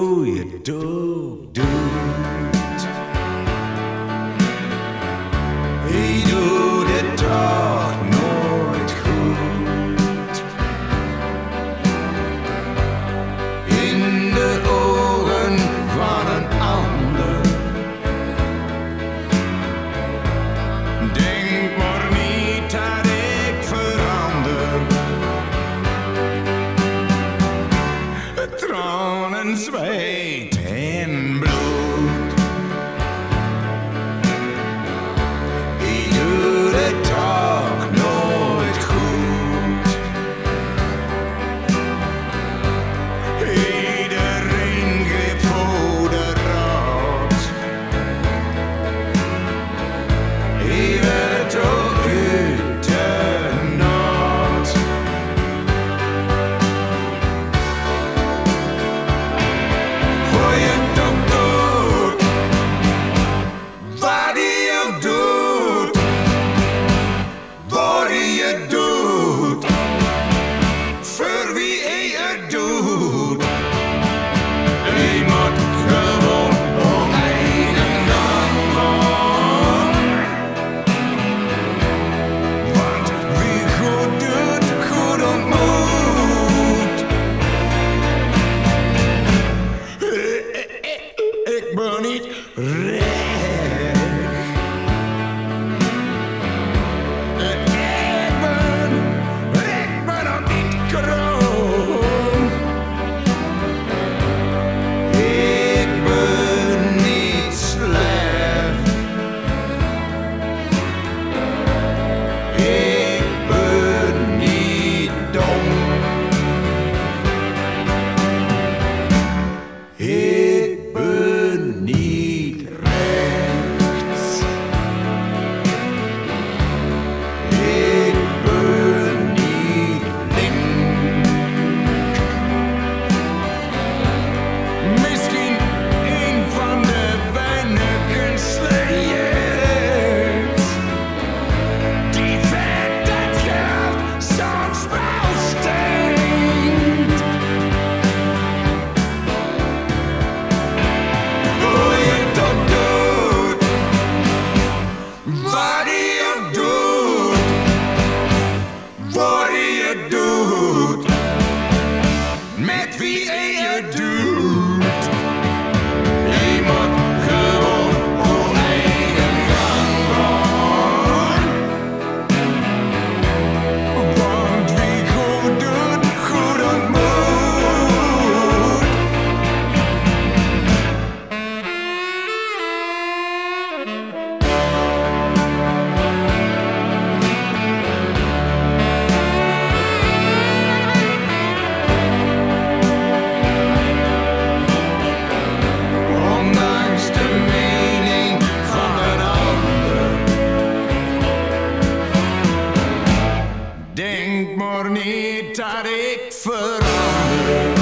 hoe je het daar ik veranderen.